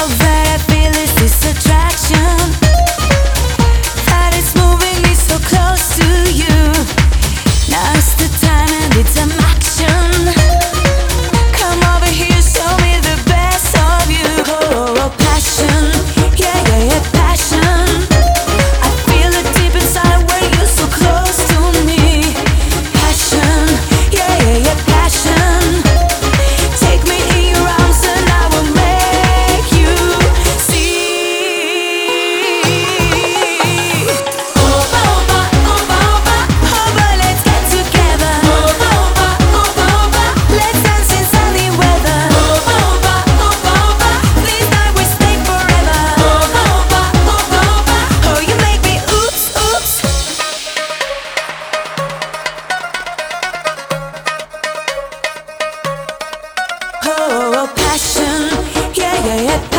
All that I feel is this attraction a passion. Yeah, yeah, yeah.